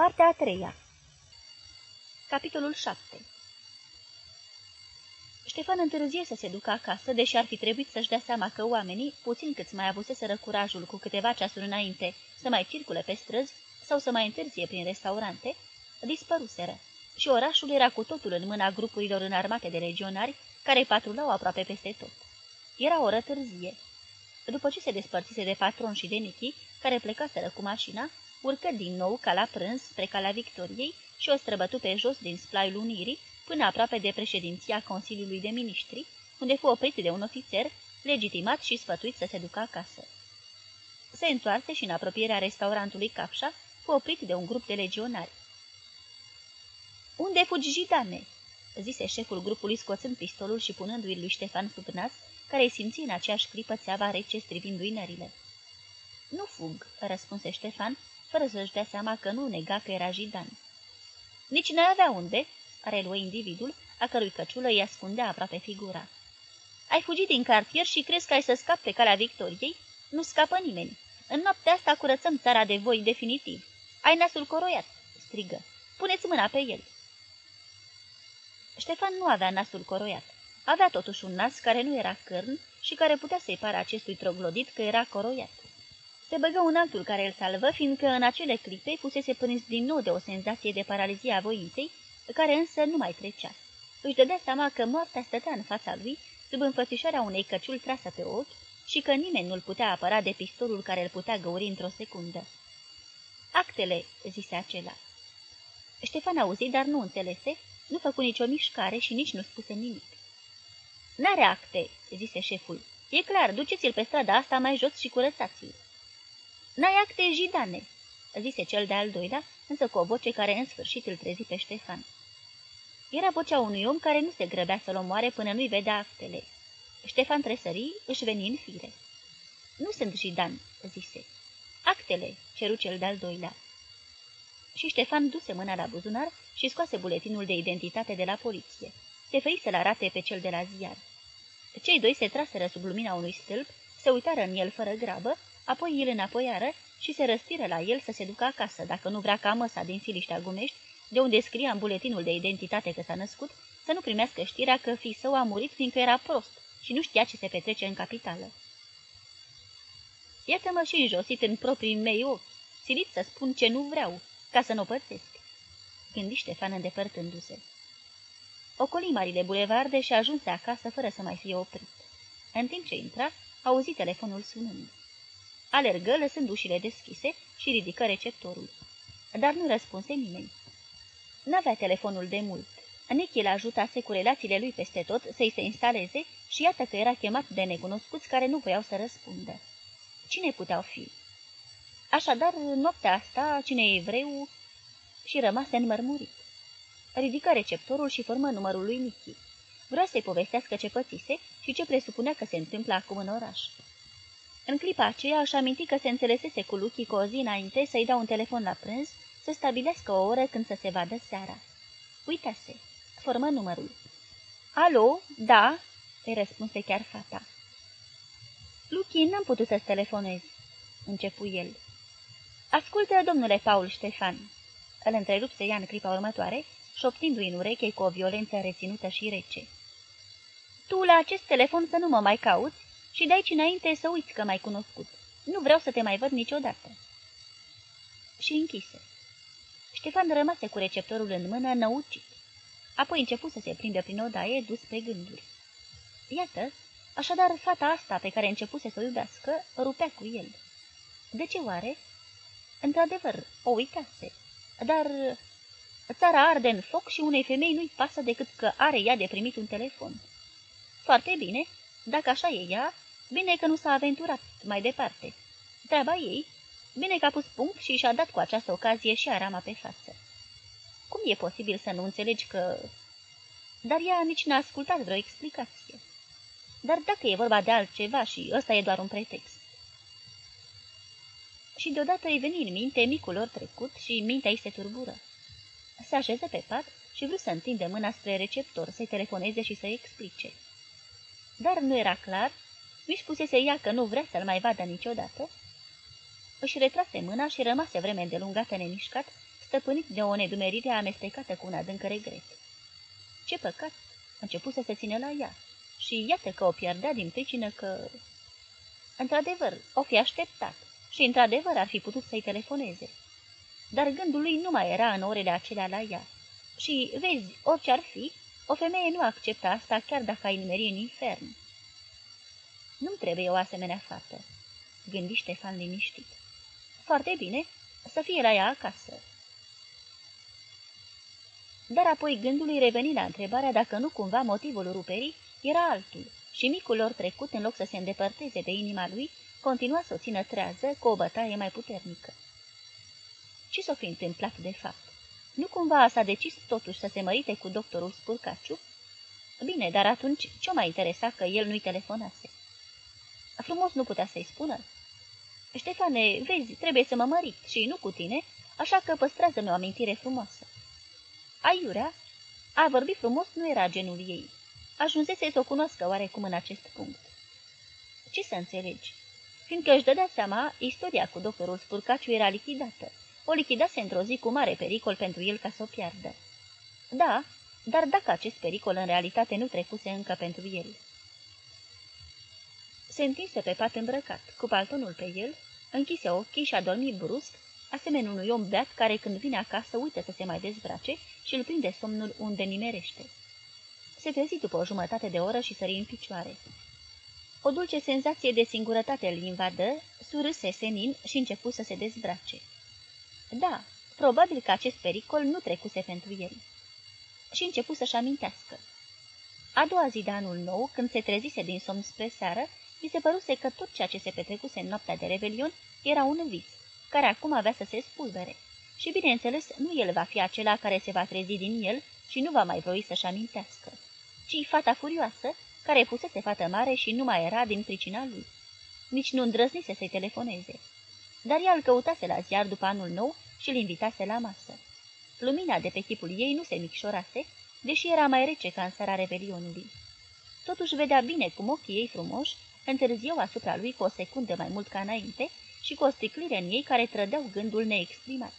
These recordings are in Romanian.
Partea a treia Capitolul 7 Ștefan întârzie să se ducă acasă, deși ar fi trebuit să-și dea seama că oamenii, puțin cât mai avuseseră curajul cu câteva ceasuri înainte să mai circule pe străzi sau să mai întârzie prin restaurante, dispăruseră și orașul era cu totul în mâna grupurilor înarmate de legionari care patrulau aproape peste tot. Era o oră târzie. După ce se despărțise de patron și de Nichi, care plecaseră cu mașina, urcă din nou ca la prânz spre calea Victoriei și o străbătu pe jos din splaiul Unirii până aproape de președinția Consiliului de Ministri, unde fu oprit de un ofițer, legitimat și sfătuit să se ducă acasă. Se întoarse și în apropierea restaurantului Capșa fu oprit de un grup de legionari. Unde fugi, gitane?" zise șeful grupului scoțând pistolul și punându-i lui Ștefan sub nas, care îi simți în aceeași clipă țeava rece strivindu-i nările. Nu fug," răspunse Ștefan, fără să-și dea seama că nu nega că era jidan. Nici n avea unde," reluă individul, a cărui căciulă îi ascundea aproape figura. Ai fugit din cartier și crezi că ai să scapi pe calea victoriei? Nu scapă nimeni. În noaptea asta curățăm țara de voi definitiv. Ai nasul coroiat!" strigă. Puneți mâna pe el!" Ștefan nu avea nasul coroiat. Avea totuși un nas care nu era cârn și care putea să-i pară acestui troglodit că era coroiat. Se băgă un altul care îl salvă, fiindcă în acele clipe fusese prins din nou de o senzație de paralizie a voinței, care însă nu mai trecea. Își dădea seama că moartea stătea în fața lui, sub înfățișarea unei căciuli trasă pe ochi, și că nimeni nu-l putea apăra de pistolul care îl putea găuri într-o secundă. Actele, zise acela. Ștefan auzi, dar nu înțelese, nu făcu nicio mișcare și nici nu spuse nimic. N-are acte, zise șeful. E clar, duceți-l pe strada asta mai jos și curățați-l. N-ai acte, Jidane, zise cel de-al doilea, însă cu o voce care în sfârșit îl trezi pe Ștefan. Era vocea unui om care nu se grăbea să-l omoare până nu-i vedea actele. Ștefan tresării își veni în fire. Nu sunt Jidan, zise. Actele, ceru cel de-al doilea. Și Ștefan duse mâna la buzunar și scoase buletinul de identitate de la poliție. Se făi să-l arate pe cel de la ziar. Cei doi se traseră sub lumina unui stâlp, se uitară în el fără grabă, apoi îl înapoiară și se răstiră la el să se ducă acasă, dacă nu vrea ca măsa din Siliștea Gumești, de unde scria în buletinul de identitate că s-a născut, să nu primească știrea că fi său a murit fiindcă era prost și nu știa ce se petrece în capitală. Iată-mă și înjosit în proprii mei ochi, silit să spun ce nu vreau, ca să nu pățesc. Gândi Ștefan îndepărtându-se. Ocoli marile bulevarde și ajunse acasă fără să mai fie oprit. În timp ce intra, auzi telefonul sunând. Alergă, lăsând ușile deschise și ridică receptorul. Dar nu răspunse nimeni. N-avea telefonul de mult. Nichi l ajutase cu relațiile lui peste tot să-i se instaleze și iată că era chemat de necunoscuți care nu voiau să răspundă. Cine puteau fi? Așadar, noaptea asta, cine e evreu? Și rămase înmărmurit. Ridică receptorul și formă numărul lui Nichi. Vrea să-i povestească ce pățise și ce presupunea că se întâmplă acum în oraș. În clipa aceea își aminti că se înțelesese cu Luchi cu o zi înainte să-i dea un telefon la prânz, să stabilească o oră când să se vadă seara. Uitase. Formă numărul. Alo, da?" îi răspunse chiar fata. Luchi, n-am putut să-ți telefonez," începu el. Ascultă, domnule Paul Ștefan," îl întrerupse ea în clipa următoare, șoptindu-i în ureche cu o violență reținută și rece. Tu la acest telefon să nu mă mai cauți și de aici înainte să uiți că m-ai cunoscut. Nu vreau să te mai văd niciodată." Și închise. Ștefan rămase cu receptorul în mână, năucit. Apoi începu să se prindă prin odaie, dus pe gânduri. Iată, așadar, fata asta pe care începuse să o iubească, rupea cu el. De ce oare? Într-adevăr, o uitase. Dar țara arde în foc și unei femei nu-i pasă decât că are ea de primit un telefon. Foarte bine, dacă așa e ea, bine că nu s-a aventurat mai departe. Treaba ei, bine că a pus punct și și-a dat cu această ocazie și arama pe față. Cum e posibil să nu înțelegi că... Dar ea nici n-a ascultat vreo explicație. Dar dacă e vorba de altceva și ăsta e doar un pretext. Și deodată îi veni în minte micul lor trecut și mintea îi se turbură. Se așeză pe pat și vrut să întinde mâna spre receptor, să-i telefoneze și să-i explice dar nu era clar, nu-și pusese ea că nu vrea să-l mai vadă niciodată. Își retrase mâna și rămase vreme îndelungată nemișcat, stăpânit de o nedumerire amestecată cu un adânc regret. Ce păcat! Început să se țină la ea și iată că o pierdea din pricină că... Într-adevăr, o fi așteptat și într-adevăr ar fi putut să-i telefoneze. Dar gândul lui nu mai era în orele acelea la ea. Și, vezi, orice ar fi, o femeie nu acceptă asta chiar dacă ai nimeri în infern. Nu-mi trebuie o asemenea fată, gândi Ștefan liniștit. Foarte bine, să fie la ea acasă. Dar apoi gândul îi reveni la întrebarea dacă nu cumva motivul ruperii era altul și micul lor trecut, în loc să se îndepărteze de inima lui, continua să o țină trează cu o bătaie mai puternică. Ce s-o fi întâmplat de fapt? Nu cumva s-a decis totuși să se mărite cu doctorul Spurcaciu? Bine, dar atunci ce mai interesa că el nu-i telefonase? Frumos nu putea să-i spună. Ștefane, vezi, trebuie să mă mărit și nu cu tine, așa că păstrează-mi o amintire frumoasă. Aiurea, a vorbi frumos nu era genul ei. Ajunsese să o cunoască oarecum în acest punct. Ce să înțelegi? Fiindcă își dădea seama, istoria cu doctorul Spurcaciu era lichidată. O lichidase într-o zi cu mare pericol pentru el ca să o piardă. Da, dar dacă acest pericol în realitate nu trecuse încă pentru el. Se întinse pe pat îmbrăcat, cu paltonul pe el, închise ochii și a dormit brusc, asemenea unui om beat care când vine acasă uită să se mai dezbrace și îl prinde somnul unde nimerește. Se trezi după o jumătate de oră și sări în picioare. O dulce senzație de singurătate îl invadă, surâse senin și începu să se dezbrace. Da, probabil că acest pericol nu trecuse pentru el. Și începu să-și amintească. A doua zi de anul nou, când se trezise din somn spre seară, mi se păruse că tot ceea ce se petrecuse în noaptea de revelion era un vis, care acum avea să se spulbere. Și bineînțeles, nu el va fi acela care se va trezi din el și nu va mai vroi să-și amintească, ci fata furioasă, care fusese fată mare și nu mai era din pricina lui. Nici nu îndrăznise să-i telefoneze. Dar ea îl căutase la ziar după anul nou și îl invitase la masă. Lumina de pe chipul ei nu se micșorase, deși era mai rece ca în seara revelionului. Totuși vedea bine cum ochii ei frumoși întârziau asupra lui cu o secundă mai mult ca înainte și cu o sticlire în ei care trădeau gândul neexprimat.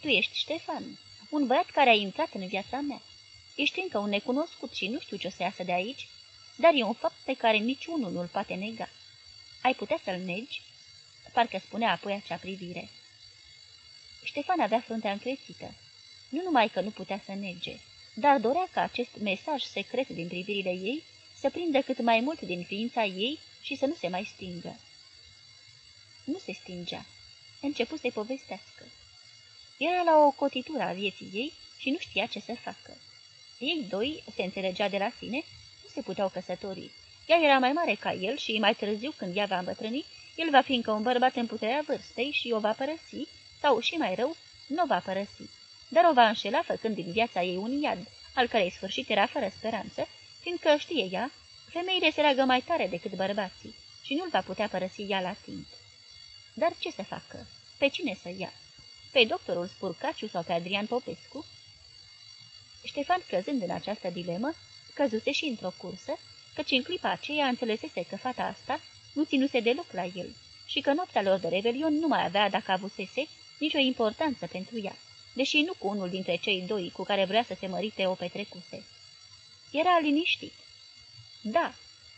Tu ești Ștefan, un băiat care a intrat în viața mea. Ești încă un necunoscut și nu știu ce o să iasă de aici, dar e un fapt pe care niciunul nu-l poate nega. Ai putea să-l negi? Parcă spunea apoi acea privire. Ștefan avea fruntea încrețită. Nu numai că nu putea să nege, dar dorea ca acest mesaj secret din privirile ei să prindă cât mai mult din ființa ei și să nu se mai stingă. Nu se stingea. Început să-i povestească. Era la o cotitură a vieții ei și nu știa ce să facă. Ei doi, se înțelegea de la sine, nu se puteau căsători. Ea era mai mare ca el și mai târziu, când ea va îmbătrâni, el va fi încă un bărbat în puterea vârstei și o va părăsi, sau, și mai rău, nu o va părăsi. Dar o va înșela făcând din viața ei un iad, al cărei sfârșit era fără speranță, fiindcă, știe ea, femeile se leagă mai tare decât bărbații și nu-l va putea părăsi ea la timp. Dar ce să facă? Pe cine să ia? Pe doctorul Spurcaciu sau pe Adrian Popescu? Ștefan, căzând în această dilemă, căzuse și într-o cursă, căci în clipa aceea înțelesese că fata asta nu ținuse deloc la el și că noaptea lor de revelion nu mai avea, dacă avusese, nicio importanță pentru ea, deși nu cu unul dintre cei doi cu care vrea să se mărite o petrecuse. Era liniștit. Da,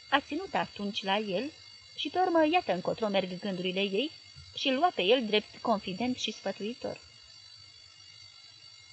a ținut atunci la el și pe urmă iată încotro merg gândurile ei și îl lua pe el drept confident și sfătuitor.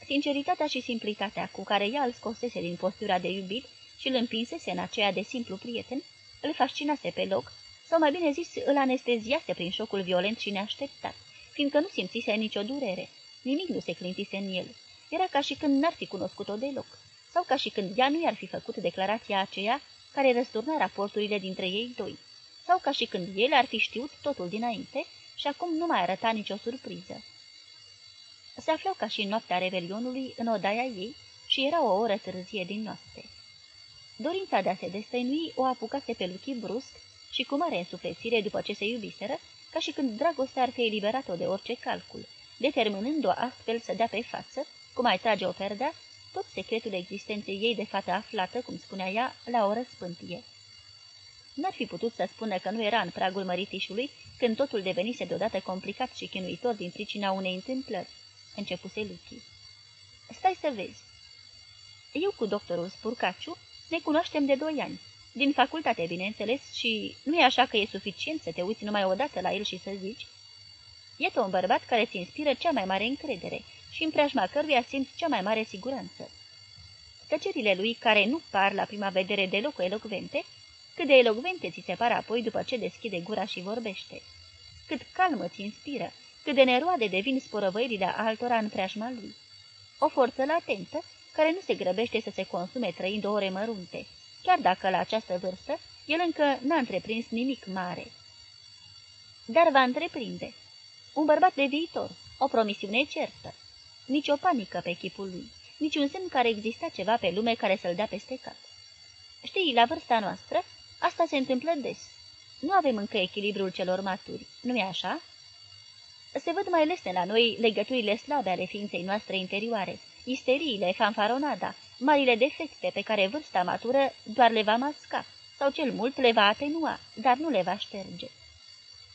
Sinceritatea și simplitatea cu care ea îl scosese din postura de iubit și îl împinsese în aceea de simplu prieten, îl fascinase pe loc, sau mai bine zis, îl anesteziase prin șocul violent și neașteptat, fiindcă nu simțise nicio durere, nimic nu se clintise în el. Era ca și când n-ar fi cunoscut-o deloc, sau ca și când ea nu i-ar fi făcut declarația aceea care răsturna raporturile dintre ei doi, sau ca și când el ar fi știut totul dinainte și acum nu mai arăta nicio surpriză. Se aflau ca și în noaptea revelionului în odaia ei și era o oră târzie din noapte. Dorința de a se destăinui o apucase pe Luchi brusc și cu mare însuflețire după ce se iubiseră, ca și când dragostea ar fi eliberat-o de orice calcul, determinând-o astfel să dea pe față, cum ai trage o perdea, tot secretul existenței ei de fată aflată, cum spunea ea, la o răspântie. N-ar fi putut să spună că nu era în pragul măritișului, când totul devenise deodată complicat și chinuitor din pricina unei întâmplări. începuse Luchi. Stai să vezi. Eu cu doctorul Spurcaciu ne cunoaștem de doi ani. Din facultate, bineînțeles, și nu e așa că e suficient să te uiți numai odată la el și să zici. Iată un bărbat care ți inspiră cea mai mare încredere și în preajma căruia simți cea mai mare siguranță. Tăcerile lui, care nu par la prima vedere deloc elocvente, cât de elocvente ți se par apoi după ce deschide gura și vorbește. Cât calmă ți inspiră, cât de neroade devin sporăvăirile altora în preajma lui. O forță latentă, care nu se grăbește să se consume trăind o ore mărunte, chiar dacă la această vârstă el încă n-a întreprins nimic mare. Dar va întreprinde. Un bărbat de viitor, o promisiune certă. Nici o panică pe chipul lui, nici un semn care exista ceva pe lume care să-l dea peste cap. Știi, la vârsta noastră, asta se întâmplă des. Nu avem încă echilibrul celor maturi, nu-i așa? Se văd mai lesne la noi legăturile slabe ale ființei noastre interioare, isteriile, fanfaronada, marile defecte pe care vârsta matură doar le va masca, sau cel mult le va atenua, dar nu le va șterge.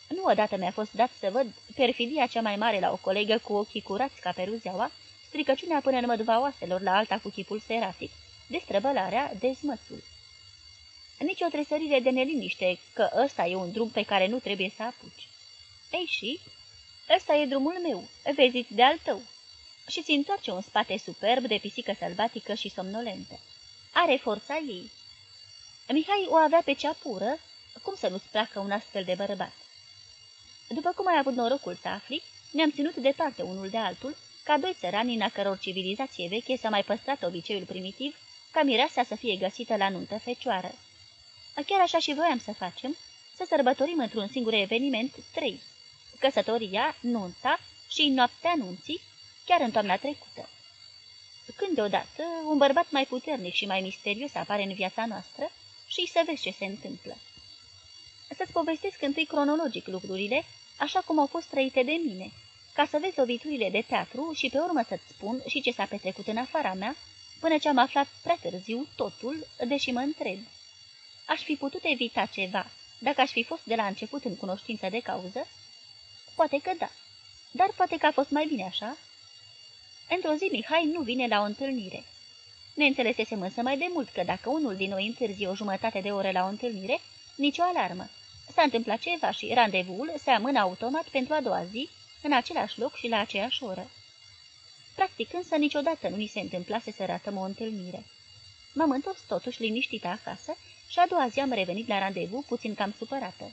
Nu odată mi-a fost dat să văd perfidia cea mai mare la o colegă cu ochii curați ca peruzeaua, stricăciunea până în mădva oaselor la alta cu chipul serafic, destrăbălarea, dezmățul. Nici o tresărire de neliniște că ăsta e un drum pe care nu trebuie să apuci. Ei și, ăsta e drumul meu, vezi de al tău. Și ți întoarce un spate superb de pisică sălbatică și somnolentă. Are forța ei. Mihai o avea pe cea pură, cum să nu-ți placă un astfel de bărbat? După cum ai avut norocul să afli, ne-am ținut departe unul de altul, ca doi țărani în a căror civilizație veche s-a mai păstrat obiceiul primitiv, ca mireasa să fie găsită la nuntă fecioară. Chiar așa și voiam să facem, să sărbătorim într-un singur eveniment trei. Căsătoria, nunta și noaptea nunții, chiar în toamna trecută. Când deodată un bărbat mai puternic și mai misterios apare în viața noastră și să vezi ce se întâmplă. Să-ți povestesc întâi cronologic lucrurile, așa cum au fost trăite de mine, ca să vezi loviturile de teatru și pe urmă să-ți spun și ce s-a petrecut în afara mea, până ce am aflat prea târziu totul, deși mă întreb. Aș fi putut evita ceva, dacă aș fi fost de la început în cunoștință de cauză? Poate că da, dar poate că a fost mai bine așa. Într-o zi Mihai nu vine la o întâlnire. Ne înțelesesem însă mai de mult că dacă unul din noi întârzi o jumătate de oră la o întâlnire, nicio alarmă. S-a întâmplat ceva și randevul se amână automat pentru a doua zi, în același loc și la aceeași oră. Practic însă niciodată nu ni se întâmplase să ratăm o întâlnire. M-am întors totuși liniștită acasă și a doua zi am revenit la randevu puțin cam supărată.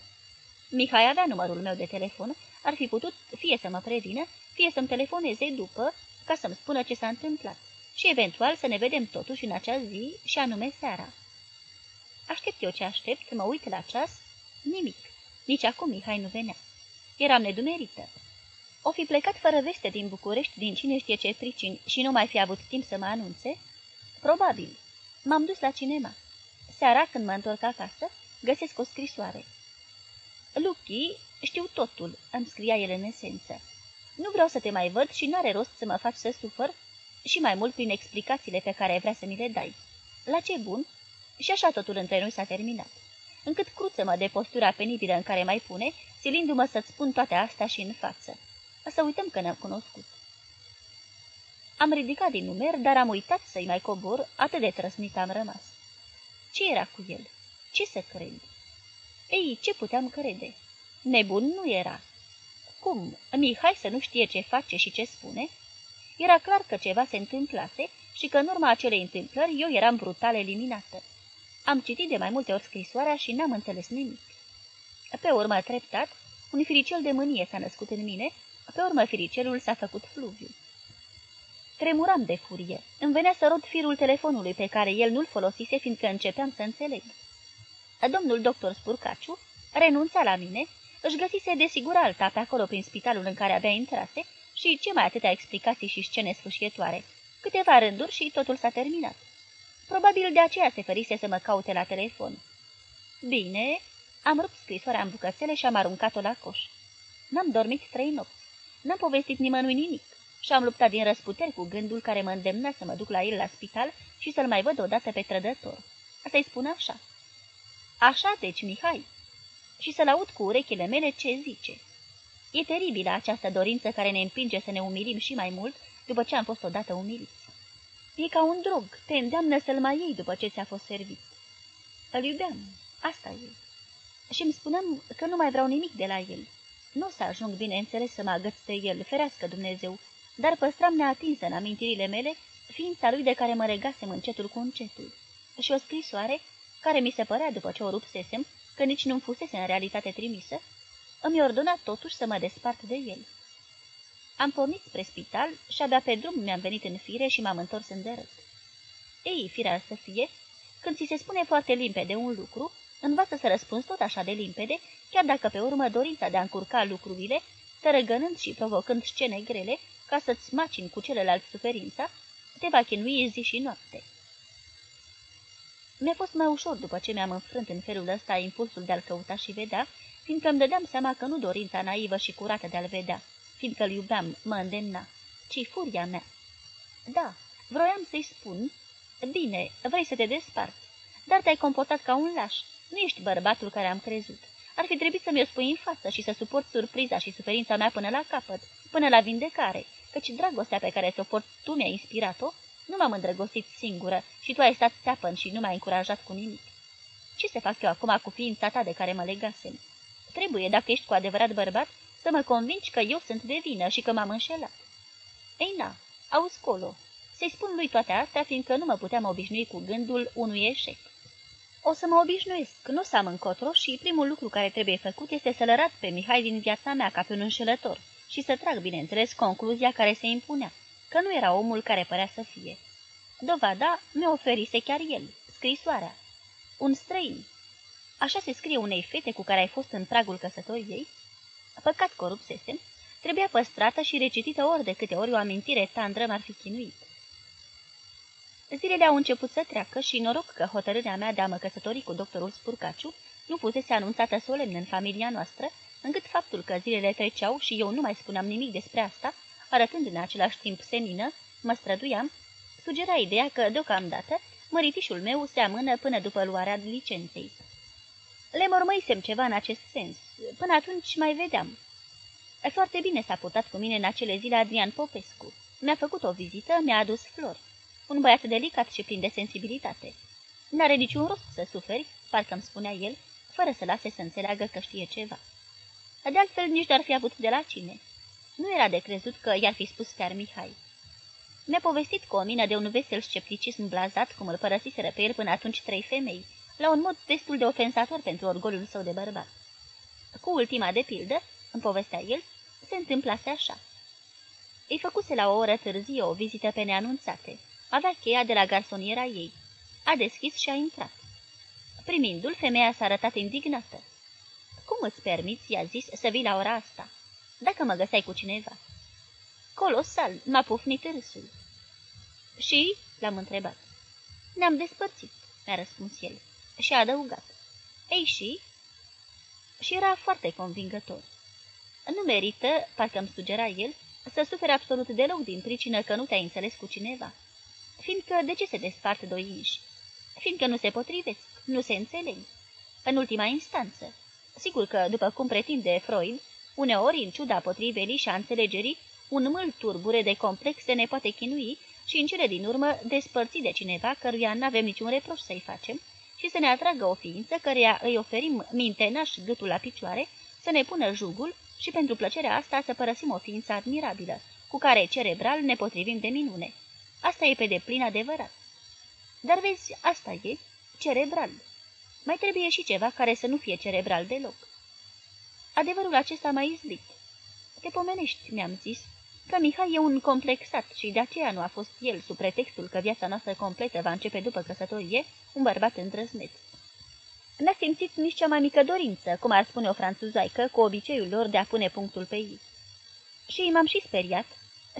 Mihai avea numărul meu de telefon, ar fi putut fie să mă prevină, fie să-mi telefoneze după, ca să-mi spună ce s-a întâmplat și eventual să ne vedem totuși în acea zi și anume seara. Aștept eu ce aștept, mă uit la ceas, nimic. Nici acum Mihai nu venea. Eram nedumerită. O fi plecat fără veste din București din cine știe ce pricini și nu mai fi avut timp să mă anunțe? Probabil. M-am dus la cinema. Seara, când mă întorc acasă, găsesc o scrisoare. Luchi, știu totul, îmi scria el în esență. Nu vreau să te mai văd și n-are rost să mă faci să sufăr și mai mult prin explicațiile pe care vrea să mi le dai. La ce bun? Și așa totul între noi s-a terminat. Încât cruță-mă de postura penibilă în care mai pune, silindu-mă să-ți spun toate astea și în față. Să uităm că ne-am cunoscut. Am ridicat din numer, dar am uitat să-i mai cobor, atât de trăsnit am rămas. Ce era cu el? Ce să cred? Ei, ce puteam crede? Nebun nu era. Cum? Mihai să nu știe ce face și ce spune? Era clar că ceva se întâmplase și că în urma acelei întâmplări eu eram brutal eliminată. Am citit de mai multe ori scrisoarea și n-am înțeles nimic. Pe urmă, treptat, un firicel de mânie s-a născut în mine, pe urmă firicelul s-a făcut fluviu. Tremuram de furie. Îmi venea să rod firul telefonului pe care el nu-l folosise, fiindcă începeam să înțeleg. Domnul doctor Spurcaciu renunța la mine, își găsise desigur alta pe acolo prin spitalul în care abia intrase și ce mai atâtea explicații și scene sfâșietoare. Câteva rânduri și totul s-a terminat. Probabil de aceea se ferise să mă caute la telefon. Bine, am rupt scrisoarea în bucățele și am aruncat-o la coș. N-am dormit trei nopți. N-am povestit nimănui nimic și am luptat din răsputeri cu gândul care mă îndemna să mă duc la el la spital și să-l mai văd odată pe trădător. Să-i spun așa. Așa deci, Mihai. Și să-l aud cu urechile mele ce zice. E teribilă această dorință care ne împinge să ne umilim și mai mult după ce am fost odată umiliți. E ca un drog, te îndeamnă să-l mai iei după ce ți-a fost servit. Îl iubeam, asta e. Și îmi spuneam că nu mai vreau nimic de la el. Nu o să ajung, bineînțeles, să mă agăț de el, ferească Dumnezeu, dar păstram neatinsă în amintirile mele ființa lui de care mă regasem încetul cu încetul. Și o scrisoare, care mi se părea după ce o rupsesem, că nici nu-mi fusese în realitate trimisă, îmi ordona totuși să mă despart de el. Am pornit spre spital și abia pe drum mi-am venit în fire și m-am întors în derăt. Ei, firea să fie, când ți se spune foarte limpede un lucru, învață să răspunzi tot așa de limpede, chiar dacă pe urmă dorința de a încurca lucrurile, tărăgănând și provocând scene grele, ca să-ți macini cu celălalt suferința, te va chinui zi și noapte. Mi-a fost mai ușor după ce mi-am înfrânt în felul ăsta impulsul de a-l căuta și vedea, fiindcă îmi dădeam seama că nu dorința naivă și curată de a-l vedea, fiindcă îl iubeam, mă îndemna, ci furia mea. Da, vroiam să-i spun, bine, vrei să te desparți, dar te-ai comportat ca un laș, nu ești bărbatul care am crezut. Ar fi trebuit să mi-o spui în față și să suport surpriza și suferința mea până la capăt, până la vindecare, căci dragostea pe care ți-o port tu mi-ai inspirat-o, nu m-am îndrăgostit singură și tu ai stat țeapăn și nu m-ai încurajat cu nimic. Ce să fac eu acum cu ființa ta de care mă legasem? Trebuie, dacă ești cu adevărat bărbat, să mă convingi că eu sunt de vină și că m-am înșelat. Ei na, auzi colo, să-i spun lui toate astea, fiindcă nu mă puteam obișnui cu gândul unui eșec. O să mă obișnuiesc, nu să am încotro și primul lucru care trebuie făcut este să-l arăt pe Mihai din viața mea ca pe un înșelător și să trag, bineînțeles, concluzia care se impunea, că nu era omul care părea să fie. Dovada mi-o oferise chiar el, scrisoarea. Un străin. Așa se scrie unei fete cu care ai fost în pragul căsătoriei? Păcat corupsesem, trebuia păstrată și recitită ori de câte ori o amintire tandră m-ar fi chinuit. Zilele au început să treacă și noroc că hotărârea mea de a mă căsători cu doctorul Spurcaciu nu fusese anunțată solemn în familia noastră, încât faptul că zilele treceau și eu nu mai spuneam nimic despre asta, arătând în același timp senină, mă străduiam, sugera ideea că, deocamdată, măritișul meu se amână până după luarea licenței. Le mormăisem ceva în acest sens. Până atunci mai vedeam. Foarte bine s-a purtat cu mine în acele zile Adrian Popescu. Mi-a făcut o vizită, mi-a adus flori. Un băiat delicat și plin de sensibilitate. N-are niciun rost să suferi, parcă îmi spunea el, fără să lase să înțeleagă că știe ceva. De altfel, nici doar fi avut de la cine. Nu era de crezut că i-ar fi spus chiar Mihai. Mi-a povestit cu o mină de un vesel scepticism blazat, cum îl părăsiseră pe el până atunci trei femei, la un mod destul de ofensator pentru orgolul său de bărbat. Cu ultima de pildă, în povestea el, se întâmplase așa. Îi făcuse la o oră târzie o vizită pe neanunțate. Avea cheia de la garsoniera ei. A deschis și a intrat. Primindu-l, femeia s-a arătat indignată. Cum îți permiți, i-a zis, să vii la ora asta? Dacă mă găseai cu cineva. Colosal, m-a pufnit râsul. Și? L-am întrebat. Ne-am despărțit, mi-a răspuns el. Și a adăugat. Ei și? Și era foarte convingător. Nu merită, parcă îmi sugera el, să suferi absolut deloc din pricină că nu te-ai înțeles cu cineva. Fiindcă de ce se despart doi inși? Fiindcă nu se potrivesc, nu se înțeleg. În ultima instanță. Sigur că, după cum pretinde Freud, uneori, în ciuda potrivelii și a înțelegerii, un mâl turbure de complexe ne poate chinui și în cele din urmă despărți de cineva căruia n-avem niciun reproș să-i facem și să ne atragă o ființă căreia îi oferim mintenaș gâtul la picioare, să ne pună jugul și pentru plăcerea asta să părăsim o ființă admirabilă, cu care cerebral ne potrivim de minune. Asta e pe deplin adevărat. Dar vezi, asta e cerebral. Mai trebuie și ceva care să nu fie cerebral deloc. Adevărul acesta m-a izbit. Te pomenești, mi-am zis, că Mihai e un complexat și de aceea nu a fost el, sub pretextul că viața noastră completă va începe după căsătorie, un bărbat îndrăzneț. N-a simțit nici cea mai mică dorință, cum ar spune o franțuzaică, cu obiceiul lor de a pune punctul pe ei. Și m-am și speriat.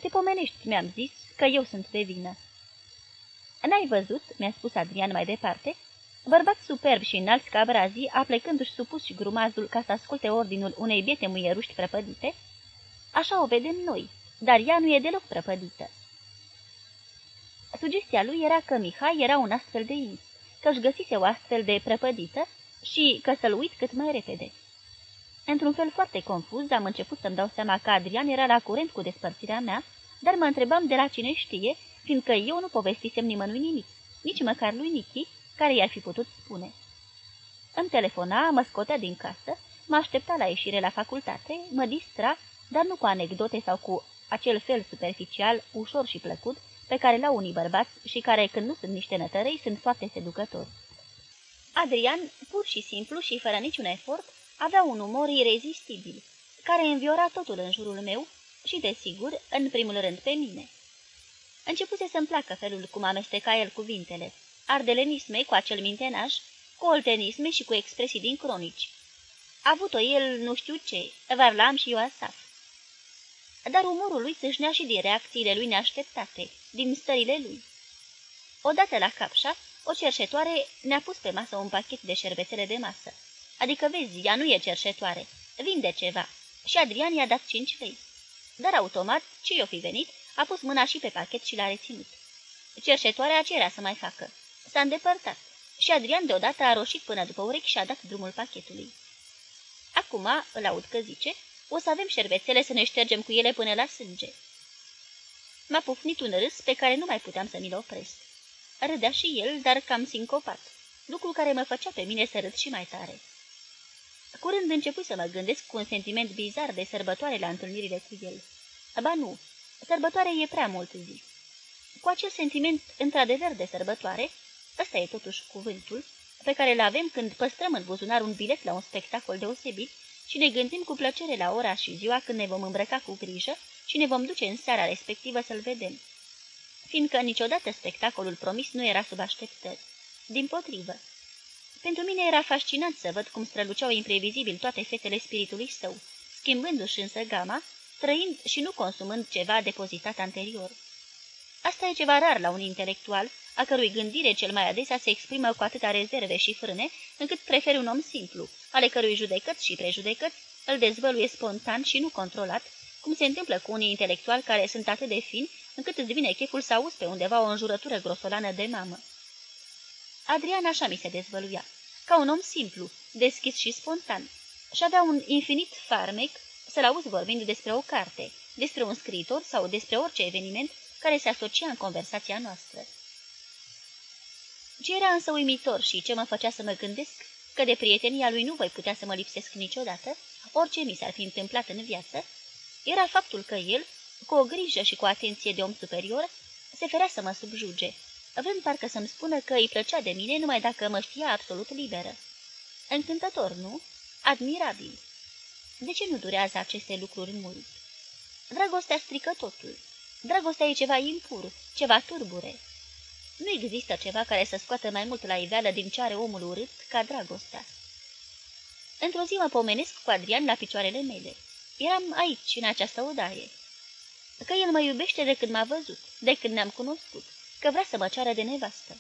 Te pomenești, mi-am zis, că eu sunt de vină. N-ai văzut, mi-a spus Adrian mai departe, bărbat superb și înalt ca brazii, aplecându-și supus și grumazul ca să asculte ordinul unei biete muieruști prăpădite? Așa o vedem noi, dar ea nu e deloc prăpădită. Sugestia lui era că Mihai era un astfel de ins, că își găsise o astfel de prăpădită și că să-l uit cât mai repede. Într-un fel foarte confuz, am început să-mi dau seama că Adrian era la curent cu despărțirea mea, dar mă întrebam de la cine știe, fiindcă eu nu povestisem nimănui nimic, nici măcar lui Nichi, care i-ar fi putut spune. Îmi telefona, mă scotea din casă, mă aștepta la ieșire la facultate, mă distra, dar nu cu anecdote sau cu acel fel superficial, ușor și plăcut, pe care l-au unii bărbați și care, când nu sunt niște nătărăi, sunt foarte seducători. Adrian, pur și simplu și fără niciun efort, avea un umor irezistibil, care înviora totul în jurul meu și, desigur, în primul rând pe mine. Începuse să-mi placă felul cum amesteca el cuvintele, ardelenisme cu acel mintenaj, cu oltenisme și cu expresii din cronici. A avut-o el nu știu ce, Varlam și Ioasaf. Dar umorul lui sâșnea și din reacțiile lui neașteptate, din stările lui. Odată la capșa, o cerșetoare ne-a pus pe masă un pachet de șervețele de masă. Adică, vezi, ea nu e cerșetoare, vinde ceva. Și Adrian i-a dat cinci lei. Dar automat, ce i-o fi venit, a pus mâna și pe pachet și l-a reținut. Cerșetoarea ce era să mai facă? S-a îndepărtat și Adrian deodată a roșit până după urechi și a dat drumul pachetului. Acum, îl aud că zice, o să avem șervețele să ne ștergem cu ele până la sânge. M-a pufnit un râs pe care nu mai puteam să mi-l opresc. Râdea și el, dar cam sincopat, lucru care mă făcea pe mine să râd și mai tare. Curând început să mă gândesc cu un sentiment bizar de sărbătoare la întâlnirile cu el. Ba nu, sărbătoare e prea mult zis. Cu acel sentiment într-adevăr de sărbătoare, ăsta e totuși cuvântul, pe care îl avem când păstrăm în buzunar un bilet la un spectacol deosebit și ne gândim cu plăcere la ora și ziua când ne vom îmbrăca cu grijă și ne vom duce în seara respectivă să-l vedem. Fiindcă niciodată spectacolul promis nu era sub așteptări. Din potrivă. Pentru mine era fascinant să văd cum străluceau imprevizibil toate fetele spiritului său, schimbându-și însă gama, trăind și nu consumând ceva depozitat anterior. Asta e ceva rar la un intelectual, a cărui gândire cel mai adesea se exprimă cu atâta rezerve și frâne, încât preferi un om simplu, ale cărui judecăți și prejudecăți îl dezvăluie spontan și nu controlat, cum se întâmplă cu unii intelectuali care sunt atât de fini, încât îți vine cheful să auzi pe undeva o înjurătură grosolană de mamă. Adrian așa mi se dezvăluia, ca un om simplu, deschis și spontan, și avea un infinit farmec să-l auzi vorbind despre o carte, despre un scriitor sau despre orice eveniment care se asocia în conversația noastră. Ce era însă uimitor și ce mă făcea să mă gândesc că de prietenia lui nu voi putea să mă lipsesc niciodată, orice mi s-ar fi întâmplat în viață, era faptul că el, cu o grijă și cu atenție de om superior, se ferea să mă subjuge, vrând parcă să-mi spună că îi plăcea de mine numai dacă mă știa absolut liberă. Încântător, nu? Admirabil. De ce nu durează aceste lucruri mult? Dragostea strică totul. Dragostea e ceva impur, ceva turbure. Nu există ceva care să scoată mai mult la iveală din ce are omul urât ca dragostea. Într-o zi mă pomenesc cu Adrian la picioarele mele. Eram aici, în această odaie. Că el mă iubește de când m-a văzut, de când ne-am cunoscut, că vrea să mă ceară de nevastă.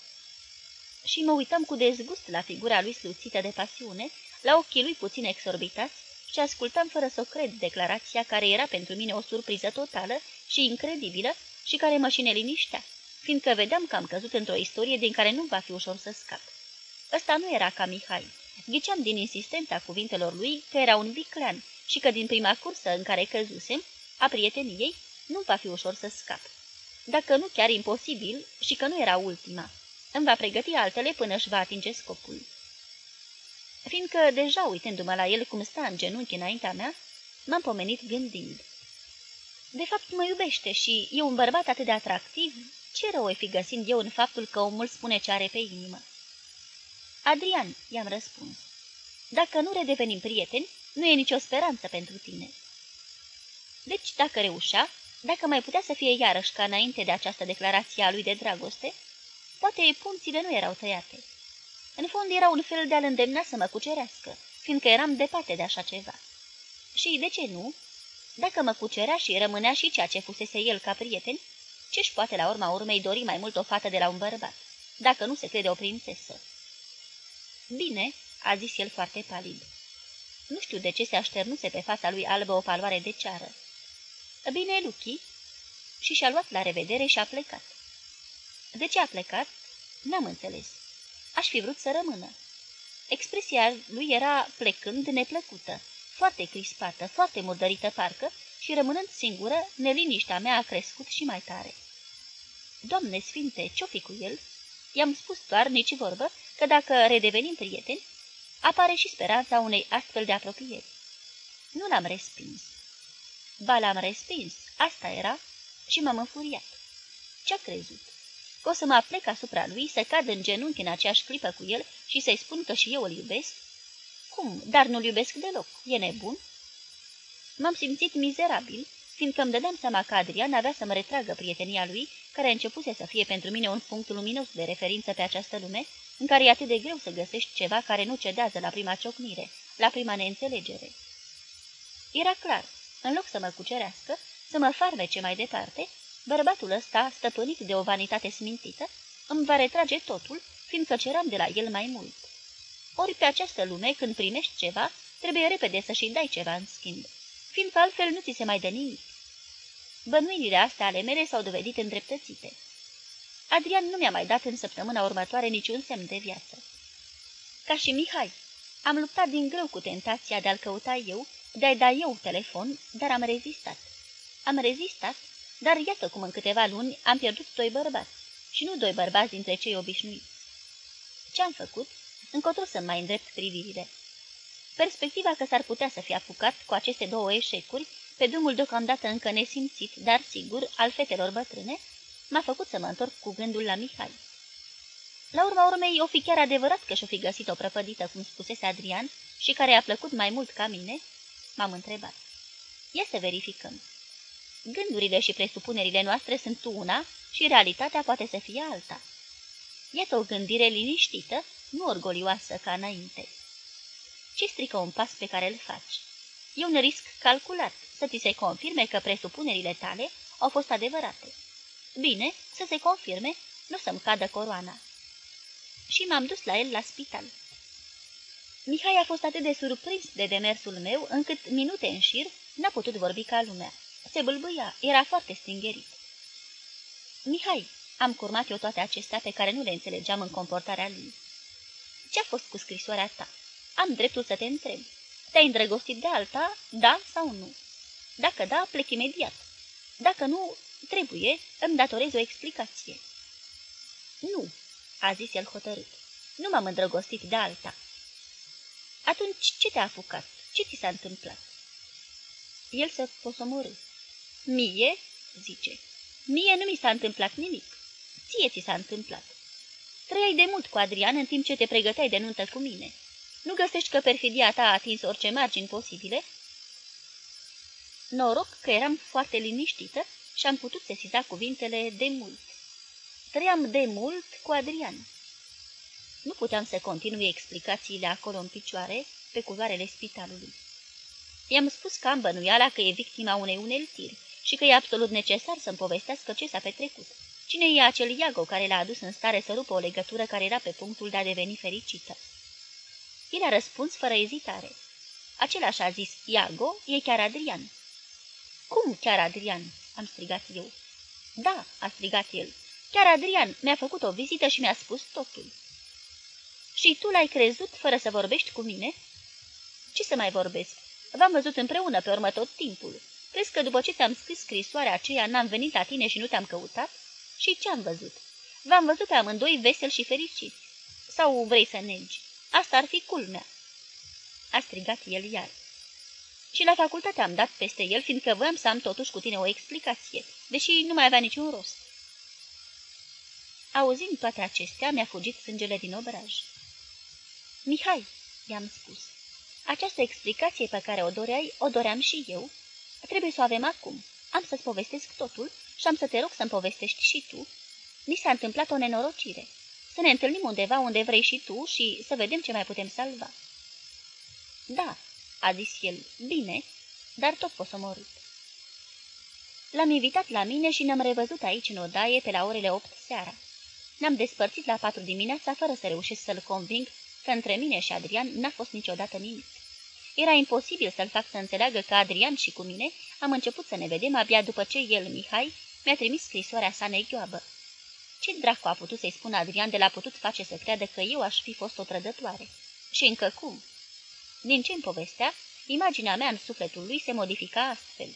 Și mă uitam cu dezgust la figura lui sluțită de pasiune, la ochii lui puțin exorbitați și ascultam fără să o cred declarația care era pentru mine o surpriză totală și incredibilă și care mă și neliniștea fiindcă vedeam că am căzut într-o istorie din care nu va fi ușor să scap. Ăsta nu era ca Mihai. Ghiceam din insistența cuvintelor lui că era un viclean și că din prima cursă în care căzusem, a prieteniei, nu va fi ușor să scap. Dacă nu chiar imposibil și că nu era ultima. Îmi va pregăti altele până își va atinge scopul. Fiindcă deja uitându-mă la el cum sta în genunchi înaintea mea, m-am pomenit gândind. De fapt mă iubește și e un bărbat atât de atractiv ce rău o fi găsind eu în faptul că omul spune ce are pe inimă? Adrian, i-am răspuns, dacă nu redevenim prieteni, nu e nicio speranță pentru tine. Deci, dacă reușea, dacă mai putea să fie iarăși ca înainte de această declarație a lui de dragoste, poate punțile nu erau tăiate. În fond era un fel de a-l îndemna să mă cucerească, fiindcă eram departe de așa ceva. Și de ce nu? Dacă mă cucerea și rămânea și ceea ce fusese el ca prieten, ce-și poate la urma urmei dori mai mult o fată de la un bărbat, dacă nu se crede o prințesă? Bine, a zis el foarte palid. Nu știu de ce se așternuse pe fața lui albă o paloare de ceară. Bine, Luchi. Și și-a luat la revedere și a plecat. De ce a plecat? N-am înțeles. Aș fi vrut să rămână. Expresia lui era plecând neplăcută, foarte crispată, foarte murdărită parcă, și rămânând singură, neliniștea mea a crescut și mai tare. Doamne sfinte, ce-o fi cu el? I-am spus doar, nici vorbă, că dacă redevenim prieteni, apare și speranța unei astfel de apropieri. Nu l-am respins. Ba l-am respins, asta era, și m-am înfuriat. Ce-a crezut? Că o să mă aplec asupra lui, să cad în genunchi în aceeași clipă cu el și să-i spun că și eu îl iubesc? Cum? Dar nu-l iubesc deloc. E nebun? M-am simțit mizerabil, fiindcă îmi dădeam seama că Adrian avea să mă retragă prietenia lui, care începuse să fie pentru mine un punct luminos de referință pe această lume, în care e atât de greu să găsești ceva care nu cedează la prima ciocnire, la prima neînțelegere. Era clar, în loc să mă cucerească, să mă farmece mai departe, bărbatul ăsta, stăpânit de o vanitate smintită, îmi va retrage totul, fiindcă ceram de la el mai mult. Ori pe această lume, când primești ceva, trebuie repede să-și dai ceva în schimb, fiindcă altfel nu ți se mai dă nimic. Bănuirile astea ale mele s-au dovedit îndreptățite. Adrian nu mi-a mai dat în săptămâna următoare niciun semn de viață. Ca și Mihai, am luptat din greu cu tentația de a-l căuta eu, de a-i da eu telefon, dar am rezistat. Am rezistat, dar iată cum în câteva luni am pierdut doi bărbați, și nu doi bărbați dintre cei obișnuiți. Ce-am făcut? Încotro să mai îndrept privirile. Perspectiva că s-ar putea să fie apucat cu aceste două eșecuri, pe drumul deocamdată încă nesimțit, dar sigur, al fetelor bătrâne, m-a făcut să mă întorc cu gândul la Mihai. La urma urmei, o fi chiar adevărat că și-o fi găsit o prăpădită, cum spusese Adrian, și care a plăcut mai mult ca mine? M-am întrebat. Ia să verificăm. Gândurile și presupunerile noastre sunt una și realitatea poate să fie alta. Iată o gândire liniștită, nu orgolioasă ca înainte. Ce strică un pas pe care îl faci? E un risc calculat să ți se confirme că presupunerile tale au fost adevărate. Bine, să se confirme, nu să-mi cadă coroana. Și m-am dus la el la spital. Mihai a fost atât de surprins de demersul meu, încât minute în șir n-a putut vorbi ca lumea. Se bâlbâia, era foarte stingerit. Mihai, am curmat eu toate acestea pe care nu le înțelegeam în comportarea lui. Ce-a fost cu scrisoarea ta? Am dreptul să te întreb. Te-ai îndrăgostit de alta, da sau nu? Dacă da, plec imediat. Dacă nu, trebuie, îmi datorez o explicație. Nu, a zis el hotărât. Nu m-am îndrăgostit de alta. Atunci ce te-a apucat? Ce ți s-a întâmplat? El se posomorâ. Mie, zice, mie nu mi s-a întâmplat nimic. Ție ți s-a întâmplat. Trăiai de mult cu Adrian în timp ce te pregăteai de nuntă cu mine. Nu găsești că perfidia ta a atins orice margini posibile? Noroc că eram foarte liniștită și am putut sesiza cuvintele de mult. Trăiam de mult cu Adrian. Nu puteam să continui explicațiile acolo în picioare, pe culoarele spitalului. I-am spus că am bănuiala că e victima unei uneltiri și că e absolut necesar să-mi povestească ce s-a petrecut. Cine e acel Iago care l-a adus în stare să rupă o legătură care era pe punctul de a deveni fericită? El a răspuns fără ezitare. Același a zis, Iago e chiar Adrian. Cum chiar Adrian?" am strigat eu. Da," a strigat el. Chiar Adrian mi-a făcut o vizită și mi-a spus totul." Și tu l-ai crezut fără să vorbești cu mine?" Ce să mai vorbesc? V-am văzut împreună pe urmă tot timpul. Crezi că după ce ți-am scris scrisoarea aceea n-am venit la tine și nu te-am căutat? Și ce-am văzut? V-am văzut pe amândoi veseli și fericiți. Sau vrei să negi? Asta ar fi culmea." A strigat el iar. Și la facultate am dat peste el, fiindcă voiam să am totuși cu tine o explicație, deși nu mai avea niciun rost. Auzind toate acestea, mi-a fugit sângele din obraj. Mihai, i-am spus, această explicație pe care o doreai, o doream și eu. Trebuie să o avem acum. Am să-ți povestesc totul și am să te rog să-mi povestești și tu. Ni s-a întâmplat o nenorocire. Să ne întâlnim undeva unde vrei și tu și să vedem ce mai putem salva. Da, a zis el, bine, dar tot posomorât. L-am invitat la mine și ne-am revăzut aici în odaie pe la orele opt seara. Ne-am despărțit la patru dimineața fără să reușesc să-l conving că între mine și Adrian n-a fost niciodată nimic. Era imposibil să-l fac să înțeleagă că Adrian și cu mine am început să ne vedem abia după ce el, Mihai, mi-a trimis scrisoarea sa neghioabă. Ce dracu a putut să-i spun Adrian de l-a putut face să creadă că eu aș fi fost o trădătoare? Și încă cum? Din ce-mi povestea, imaginea mea în sufletul lui se modifica astfel.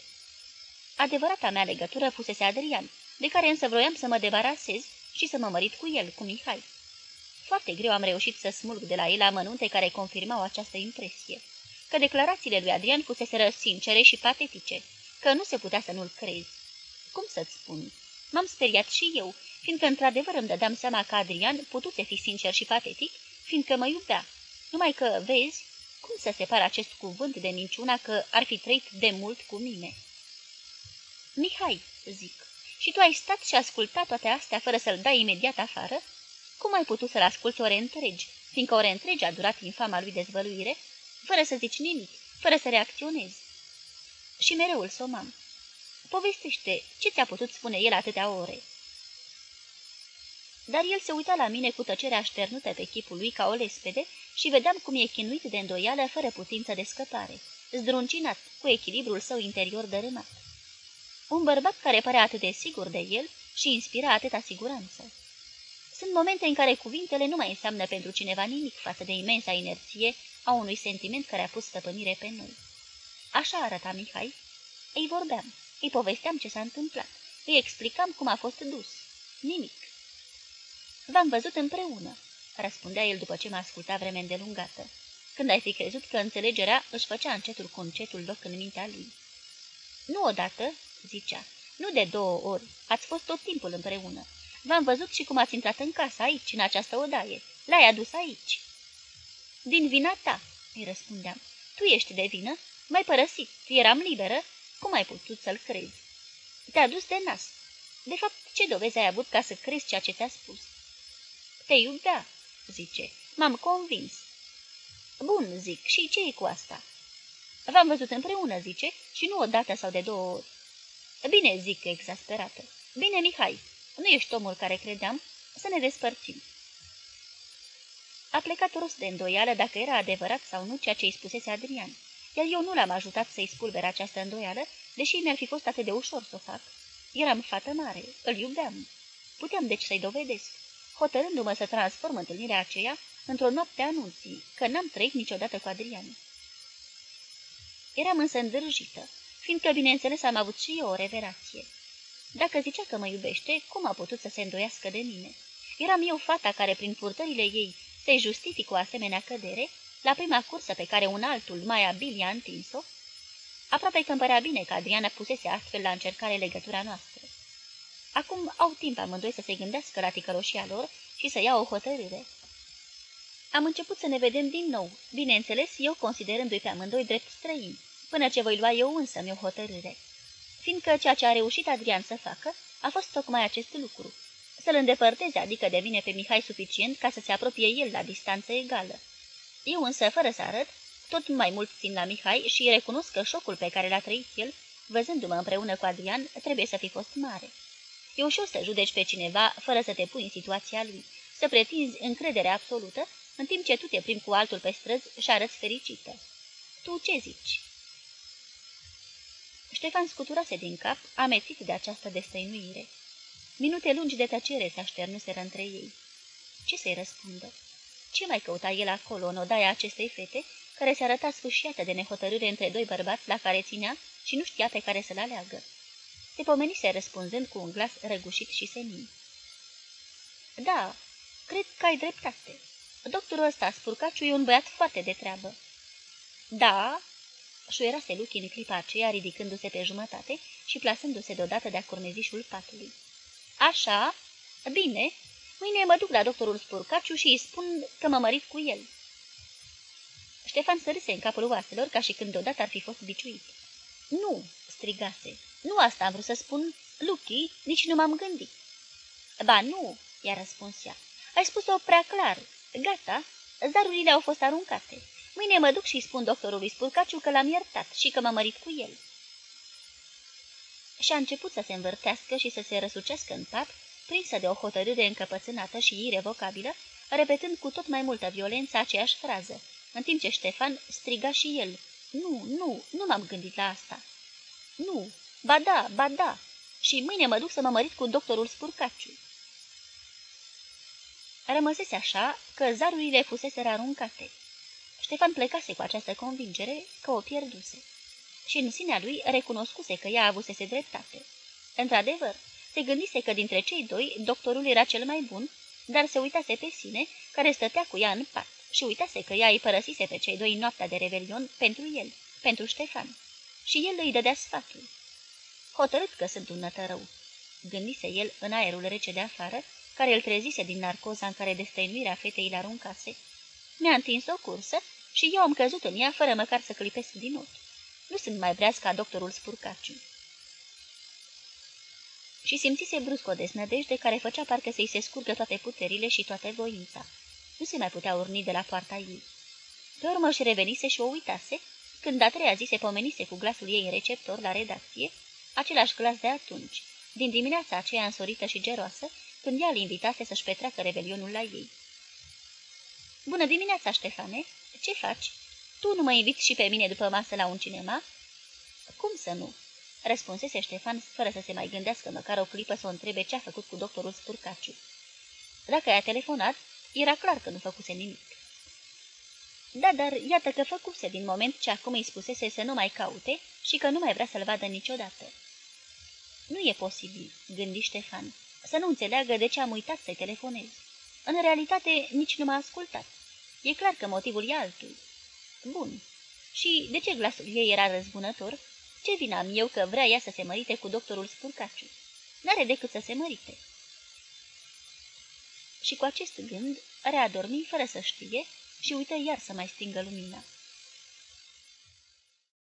Adevărata mea legătură fusese Adrian, de care însă vroiam să mă debarasez și să mă mărit cu el, cu Mihai. Foarte greu am reușit să smulg de la el amănunte care confirmau această impresie, că declarațiile lui Adrian fuseseră sincere și patetice, că nu se putea să nu-l crezi. Cum să-ți spun? M-am speriat și eu, fiindcă într-adevăr îmi dădeam seama că Adrian putuse fi sincer și patetic, fiindcă mă iubea. Numai că, vezi, cum să separ acest cuvânt de minciuna că ar fi trăit de mult cu mine? Mihai, zic, și tu ai stat și ascultat toate astea fără să-l dai imediat afară? Cum ai putut să-l asculți ore întregi, fiindcă ore întregi a durat infama lui dezvăluire, fără să zici nimic, fără să reacționezi? Și mereu îl somam. Povestește, ce ți-a putut spune el atâtea ore? Dar el se uita la mine cu tăcerea așternută pe chipul lui ca o lespede și vedeam cum e chinuit de îndoială fără putință de scăpare, zdruncinat, cu echilibrul său interior dărâmat. Un bărbat care părea atât de sigur de el și inspira atâta siguranță. Sunt momente în care cuvintele nu mai înseamnă pentru cineva nimic față de imensa inerție a unui sentiment care a pus stăpânire pe noi. Așa arăta Mihai. Îi vorbeam, îi povesteam ce s-a întâmplat, îi explicam cum a fost dus. Nimic. V-am văzut împreună, răspundea el după ce m-a ascultat vreme îndelungată. Când ai fi crezut că înțelegerea își făcea încetul cu încetul loc în mintea lui. Nu odată, zicea, nu de două ori, ați fost tot timpul împreună. V-am văzut și cum ați intrat în casă, aici, în această odaie. L-ai adus aici. Din vina ta, îi răspundeam. Tu ești de vină? M-ai părăsit, eram liberă? Cum ai putut să-l crezi? Te-a dus de nas. De fapt, ce dovezi ai avut ca să crezi ceea ce ți-a spus? Te iubea, zice. M-am convins. Bun, zic, și ce e cu asta? V-am văzut împreună, zice, și nu o dată sau de două ori. Bine, zic exasperată. Bine, Mihai, nu ești omul care credeam, să ne despărțim. A plecat rost de îndoială dacă era adevărat sau nu ceea ce îi spusese Adrian, iar eu nu l-am ajutat să-i spulber această îndoială, deși mi-ar fi fost atât de ușor să o fac. Eram fată mare, îl iubeam. Puteam deci să-i dovedesc, hotărându-mă să transform întâlnirea aceea într-o noapte anunții, că n-am trăit niciodată cu Adrian. Eram însă îndârjită, fiindcă, bineînțeles, am avut și eu o revelație. Dacă zicea că mă iubește, cum a putut să se îndoiască de mine? Eram eu fata care, prin purtările ei, se justifică o asemenea cădere, la prima cursă pe care un altul mai abil i-a întins-o? Aproape că îmi părea bine că Adriana pusese astfel la încercare legătura noastră. Acum au timp amândoi să se gândească la ticăloșia lor și să ia o hotărâre. Am început să ne vedem din nou, bineînțeles eu considerându-i pe amândoi drept străini, până ce voi lua eu însă mi-o hotărâre. Fiindcă ceea ce a reușit Adrian să facă a fost tocmai acest lucru, să-l îndepărteze, adică devine pe Mihai suficient ca să se apropie el la distanță egală. Eu însă, fără să arăt, tot mai mult țin la Mihai și recunosc că șocul pe care l-a trăit el, văzându-mă împreună cu Adrian, trebuie să fi fost mare. E ușor să judeci pe cineva fără să te pui în situația lui, să pretinzi încredere absolută, în timp ce tu te plimbi cu altul pe străzi și arăți fericită. Tu ce zici? Ștefan scuturase din cap, amețit de această destăinuire. Minute lungi de tăcere se așternuseră între ei. Ce să-i răspundă? Ce mai căuta el acolo, în odaia acestei fete, care se arăta sfâșiată de nehotărâre între doi bărbați la care ținea și nu știa pe care să-l aleagă? Se pomenise răspunzând cu un glas răgușit și senin. Da, cred că ai dreptate. Doctorul ăsta, Spurcaciu, e un băiat foarte de treabă." Da?" șuierase Luchi în clipa aceea, ridicându-se pe jumătate și plasându-se deodată de-a curmezișul patului. Așa? Bine. Mâine mă duc la doctorul Spurcaciu și îi spun că mă mărit cu el." Ștefan sărise în capul oaselor ca și când deodată ar fi fost biciuit. Nu!" strigase. Nu asta am vrut să spun, Luchi, nici nu m-am gândit." Ba nu," i-a răspuns ea. Ai spus-o prea clar. Gata, zarurile au fost aruncate. Mâine mă duc și spun doctorului Spurcaciu că l-am iertat și că m-am mărit cu el. Și a început să se învârtească și să se răsucească în pat, prinsă de o hotărâre încăpățânată și irevocabilă, repetând cu tot mai multă violență aceeași frază, în timp ce Ștefan striga și el, Nu, nu, nu m-am gândit la asta." Nu, ba da, ba da, și mâine mă duc să mă mărit cu doctorul Spurcaciu." Rămăsese așa că zarurile fusese aruncate. Ștefan plecase cu această convingere că o pierduse. Și în sinea lui recunoscuse că ea avusese dreptate. Într-adevăr, se gândise că dintre cei doi, doctorul era cel mai bun, dar se uitase pe sine, care stătea cu ea în pat, și uitase că ea îi părăsise pe cei doi în noaptea de revelion pentru el, pentru Ștefan. Și el îi dădea sfatul. Hotărât că sunt un nătărău, gândise el în aerul rece de afară, care îl trezise din narcoza în care destăinuirea fetei l aruncase. Mi-a întins o cursă și eu am căzut în ea fără măcar să clipesc din ochi. Nu sunt mai vreaz ca doctorul Spurcaciu. Și simțise brusc o desnădejde care făcea parcă să-i se scurgă toate puterile și toate voința. Nu se mai putea urni de la poarta ei. Pe urmă își revenise și o uitase, când a treia zi se pomenise cu glasul ei în receptor la redacție, același glas de atunci, din dimineața aceea însorită și geroasă, când ea îl invitase să-și petreacă revelionul la ei. Bună dimineața, Ștefane! Ce faci? Tu nu mă inviți și pe mine după masă la un cinema?" Cum să nu?" răspunsese Ștefan, fără să se mai gândească măcar o clipă să o întrebe ce a făcut cu doctorul Spurcaciu. Dacă i-a telefonat, era clar că nu făcuse nimic. Da, dar iată că făcuse din moment ce acum îi spusese să nu mai caute și că nu mai vrea să-l vadă niciodată. Nu e posibil, gândi Ștefan, să nu înțeleagă de ce am uitat să-i telefonez. În realitate, nici nu m-a ascultat. E clar că motivul e altul. Bun. Și de ce glasul ei era răzbunător? Ce vin am eu că vrea ea să se mărite cu doctorul Spurcaciu? N-are decât să se mărite. Și cu acest gând readormi fără să știe și uită iar să mai stingă lumina.